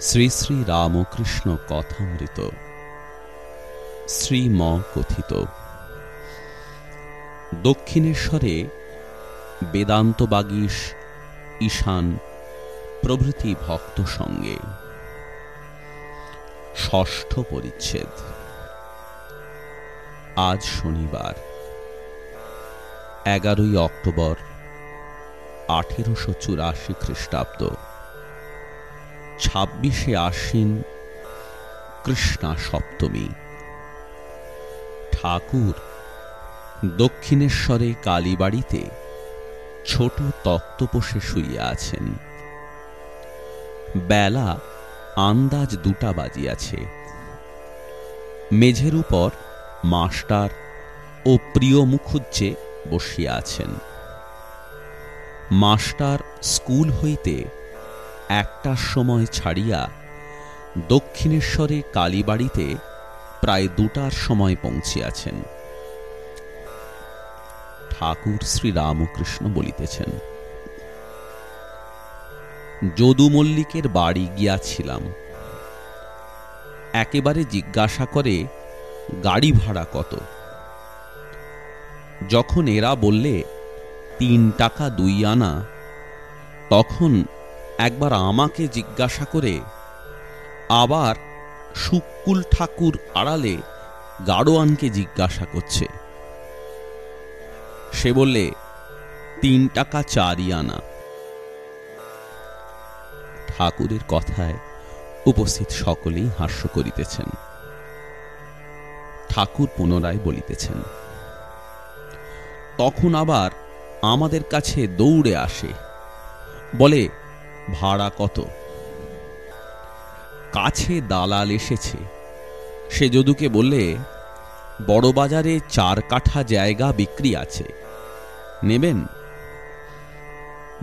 শ্রী শ্রী রামকৃষ্ণ কথামৃত। শ্রীম কথিত দক্ষিণেশ্বরে বেদান্ত বাগীশ ঈশান প্রভৃতি ভক্ত সঙ্গে। ষষ্ঠ পরিচ্ছেদ। আজ শনিবার, এগারোই অক্টোবর, আঠেরোশো চুরাশি খ্রিস্টাব্দ। ছাব্বিশে আশ্বিন কৃষ্ণা সপ্তমী। ঠাকুর দক্ষিণেশ্বরে কালীবাড়িতে ছোট তক্তপোষে শুইয়া আছেন। বেলা আন্দাজ দুটা বাজিয়াছে। মেঝের উপর মাস্টার ও প্রিয় মুখুজ্জে বসিয়া আছেন। মাস্টার স্কুল হইতে একটার সময় ছাড়িয়া দক্ষিণেশ্বরে কালীবাড়িতে প্রায় দুটার সময় পৌঁছিয়াছেন। ঠাকুর শ্রী রামকৃষ্ণ বলিতেছেন যদু মল্লিকের বাড়ি গিয়াছিলাম। একেবারে জিজ্ঞাসা করে, গাড়ি ভাড়া কত? যখন এরা বললে, তিন টাকা দুই আনা, তখন একবার আমাকে জিজ্ঞাসা করে, আবার সুকুল ঠাকুর আড়ালে গাড়োয়ানকে জিজ্ঞাসা করছে। সে বললে, তিন টাকা চারই আনা। ঠাকুরের কথায় উপস্থিত সকলেই হাস্য করিতেছেন। ঠাকুর পুনরায় বলিতেছেন, তখন আবার আমাদের কাছে দৌড়ে আসে। বলে ভাড়া কত? কাছে দালাল এসেছে। সে যদুকে বললে বড় বাজারে চার কাঠা জায়গা বিক্রি আছে। নেবেন?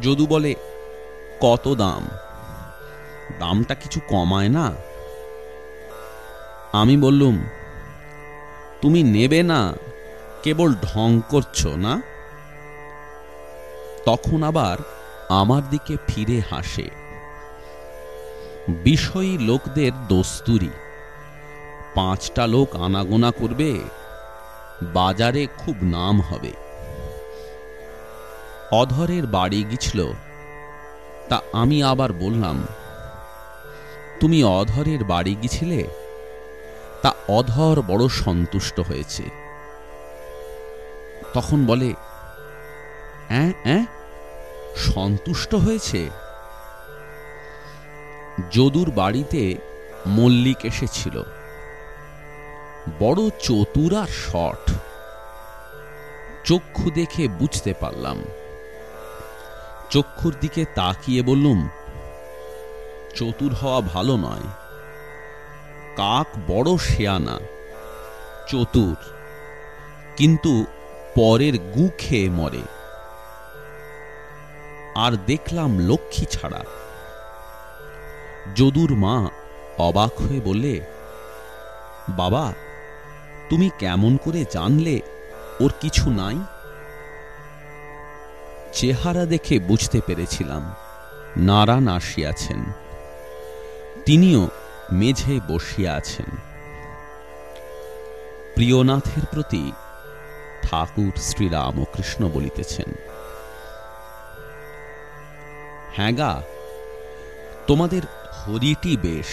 যদু বলে, কত দাম? দামটা কিছু কমায় না? আমি বললুম, তুমি নেবে না, কেবল ঢং করছ না? তখন আবার আমার দিকে ফিরে হাসে। বিষয়ী লোকদের দস্তুরি। পাঁচটা লোক আনাগোনা করবে, বাজারে খুব নাম হবে। অধরের বাড়ি গিছল, তা আমি আবার বললাম, তুমি অধরের বাড়ি গিছিলে, তা অধর বড় সন্তুষ্ট হয়েছে। তখন বলে, অ্যাঁ অ্যাঁ? সন্তুষ্ট হয়েছে? যদুর বাড়িতে মল্লিক এসেছিল। বড় চতুর আর শট চক্ষু দেখে বুঝতে পারলাম। চক্ষুর দিকে তাকিয়ে বললুম, চতুর হওয়া ভালো নয়। কাক বড় শেয়ানা, চতুর। কিন্তু পরের গু খেয়ে মরে। আর দেখলাম লক্ষ্মী ছাড়া। যদুর মা অবাক হয়ে বললে, বাবা, তুমি কেমন করে জানলে ওর কিছু নাই? চেহারা দেখে বুঝতে পেরেছিলাম নারায়ণ আসিয়াছেন। তিনিও মেঝে বসিয়া আছেন। প্রিয়নাথের প্রতি ঠাকুর শ্রীরামকৃষ্ণ বলিতেছেন হ্যাঁগা তোমাদের হরিটি বেশ।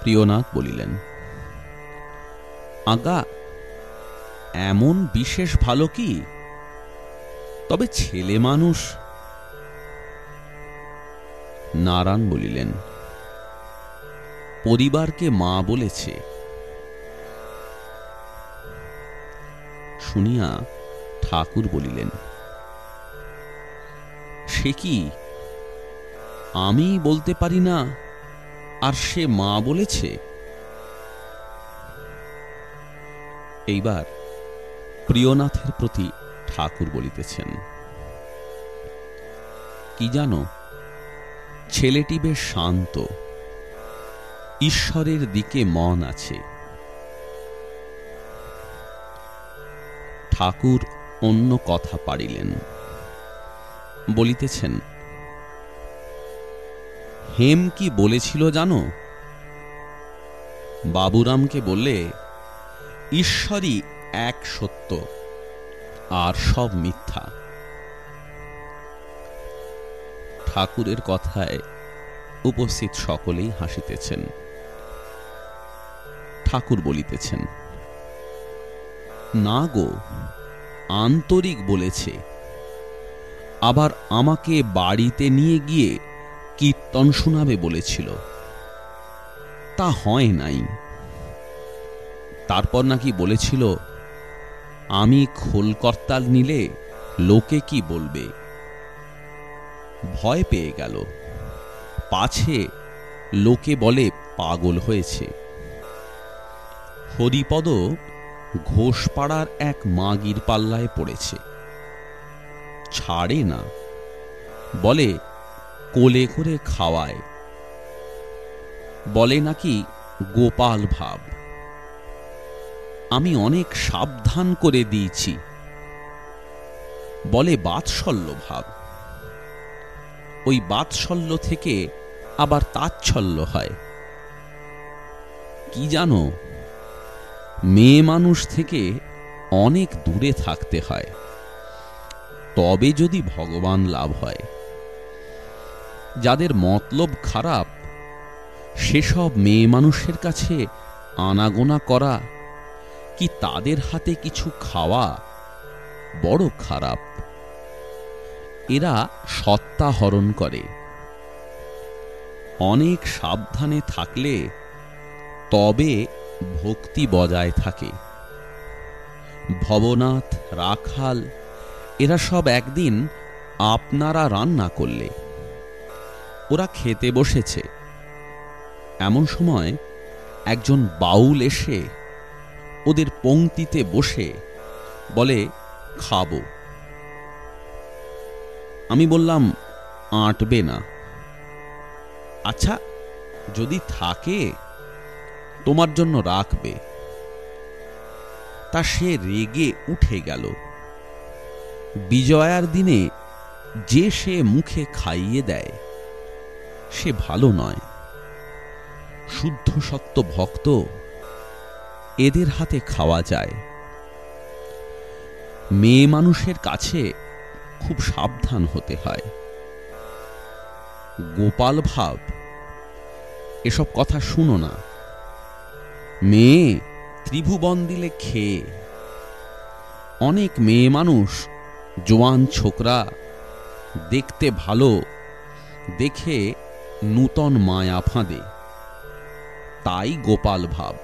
প্রিয়নাথ বলিলেন, আগা, এমন বিশেষ ভালো কি? তবে ছেলে মানুষ নারায়ণ বলিলেন, পরিবারকে মা বলেছে। শুনিয়া ঠাকুর বলিলেন সে কি? আমি বলতে পারি না, আর সে মা বলেছে। এইবার প্রিয়নাথের প্রতি ঠাকুর বলিতেছেন, কি জানো, ছেলেটি বেশ শান্ত, ঈশ্বরের দিকে মন আছে। ঠাকুর অন্য কথা পারিলেন। বলিতেছেন, হেম কি বলেছিল জানো? বাবুরামকে বললে, ঈশ্বরই এক সত্য, আর সব মিথ্যা। ঠাকুরের কথায় উপস্থিত সকলেই হাসিতেছেন। ঠাকুর বলিতেছেন, না গো, আন্তরিক বলেছে আবার আমাকে বাড়িতে নিয়ে গিয়ে কীর্তন শোনাবে বলেছিল। তা হয় নাই। তারপর নাকি বলেছিল, আমি খোলকর্তাল নিলে লোকে কি বলবে? ভয় পেয়ে গেল। পাছে লোকে বলে, পাগল হয়েছে। হরিপদ ঘোষপাড়ার এক মাগির পাল্লায় পড়েছে। ছাড়ে না। বলে, কোলে করে খাওয়ায়। বলে নাকি, গোপাল ভাব, আমি অনেক সাবধান করে দিয়েছি। বলে বাৎসল্য ভাব, ওই বাৎসল্য থেকে আবার তাচ্ছল্য হয়। কি জানো, মেয়ে মানুষ থেকে অনেক দূরে থাকতে হয়। তবে যদি ভগবান লাভ হয়। যাদের মতলব খারাপ, সেসব মেয়ে মানুষের কাছে আনাগোনা করা, কি তাদের হাতে কিছু খাওয়া বড় খারাপ? এরা সত্তা হরণ করে। অনেক সাবধানে থাকলে তবে ভক্তি বজায় থাকে। ভবনাথ রাখাল এরা সব একদিন আপনারা রান্না করলে। ওরা খেতে বসেছে। এমন সময় একজন বাউল এসে ওদের পংক্তিতে বসে বলে, খাব। আমি বললাম, আঁটবে না। আচ্ছা যদি থাকে, তোমার জন্য রাখবে। তা সে রেগে উঠে গেল। বিজয়ার দিনে যে সে মুখে খাইয়ে দেয়, সে ভালো নয়। শুদ্ধ সত্য ভক্ত এদের হাতে খাওয়া যায়। মেয়ে মানুষের কাছে খুব সাবধান হতে হয়। গোপাল ভাব, এসব কথা শুনো না। মেয়ে ত্রিভুবন দিলে খেয়ে, অনেক মেয়ে মানুষ জোয়ান ছোকরা, দেখতে ভালো, দেখে নূতন মায়া ফাঁদে। তাই গোপাল ভাব।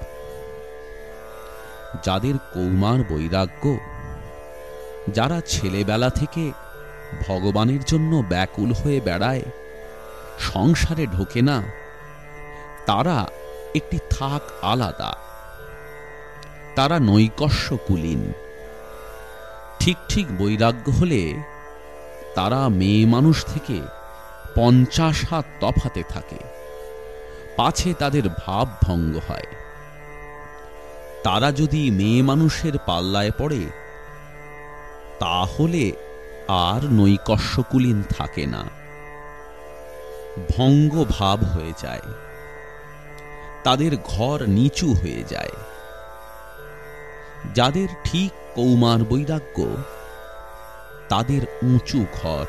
যাদের কৌমার বৈরাগ্য, যারা ছেলেবেলা থেকে ভগবানের জন্য ব্যাকুল হয়ে বেড়ায়, সংসারে ঢোকে না, তারা একটি থাক আলাদা। তারা নৈকস্য কুলীন। ঠিক ঠিক বৈরাগ্য হলে তারা মেয়ে মানুষ থেকে পঞ্চাশ হাত তফাতে থাকে। পাছে তাদের ভাব ভঙ্গ হয়। তারা যদি মেয়ে মানুষের পাল্লায় পড়ে, তাহলে আর নৈকস্যকুলীন থাকে না। ভঙ্গ ভাব হয়ে যায়। তাদের ঘর নিচু হয়ে যায়। যাদের ঠিক কৌমার বৈরাগ্য, তাদের উঁচু ঘর,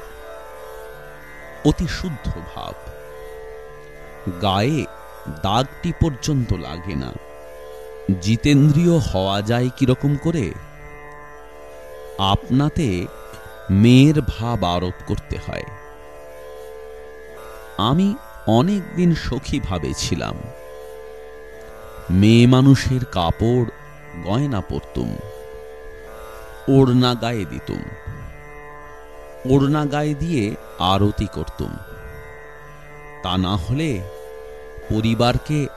অতি শুদ্ধ ভাব। গায়ে দাগটি পর্যন্ত লাগে না। জিতেন্দ্রীয় হওয়া যায় কীরকম করে? আপনাতে মেয়ের ভাব আরোপ করতে হয়। আমি অনেক দিন সখী ভাবে ছিলাম। মেয়ে মানুষের কাপড় গয়না পরতুম, ওড়না গায়ে দিতুম, ওড়না গায়ে দিয়ে আরতি করতুম। তা না হলে পরিবারকে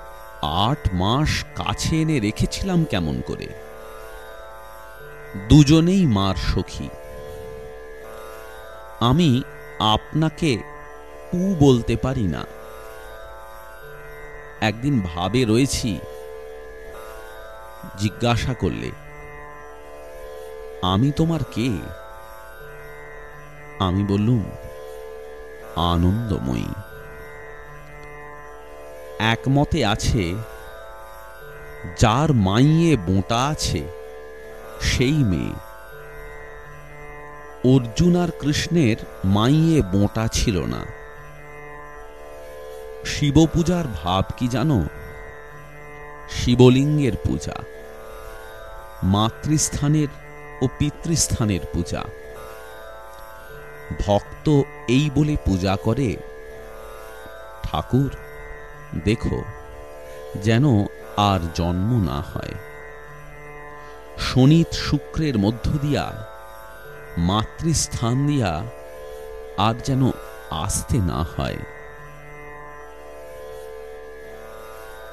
আট মাস কাছে এনে রেখেছিলাম কেমন করে? দুজনেই মার সখী। আমি আপনাকে টু বলতে পারি না। একদিন ভাবে রয়েছি জিজ্ঞাসা করলে, আমি তোমার কে? আমি বললুম, আনন্দময়ী। একমতে আছে, যার মাইয়ে বোঁটা আছে, সেই মেয়ে। অর্জুন আর কৃষ্ণের মাইয়ে বোঁটা ছিল না। শিব পূজার ভাব কি জানো? শিবলিঙ্গের পূজা, মাতৃস্থানের ও পিতৃস্থানের পূজা। ভক্ত এই বলে পূজা করে, ঠাকুর, দেখো যেন আর জন্ম না হয়। শনিত শুক্রের মধ্য দিয়া, মাতৃস্থান দিয়া আর যেন আসতে না হয়।